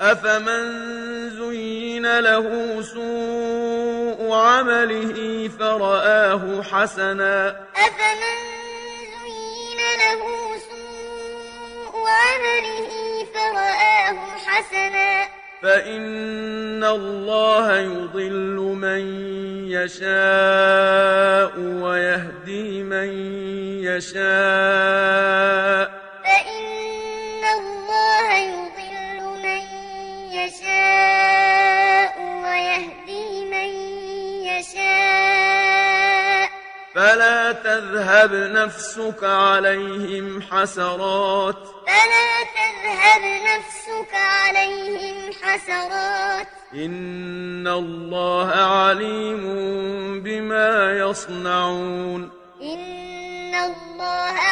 أفمن زين له سوء عمله فرآه حسنا أفمن زين له سوء عمله فرآه حسنا فإن الله يضل من يشاء ويهدي من يشاء يشاء ويهدي من يشاء. فلا تذهب نفسك عليهم حسرات. فلا تذهب نفسك عليهم حسرات. إن الله عليم بما يصنعون. إن الله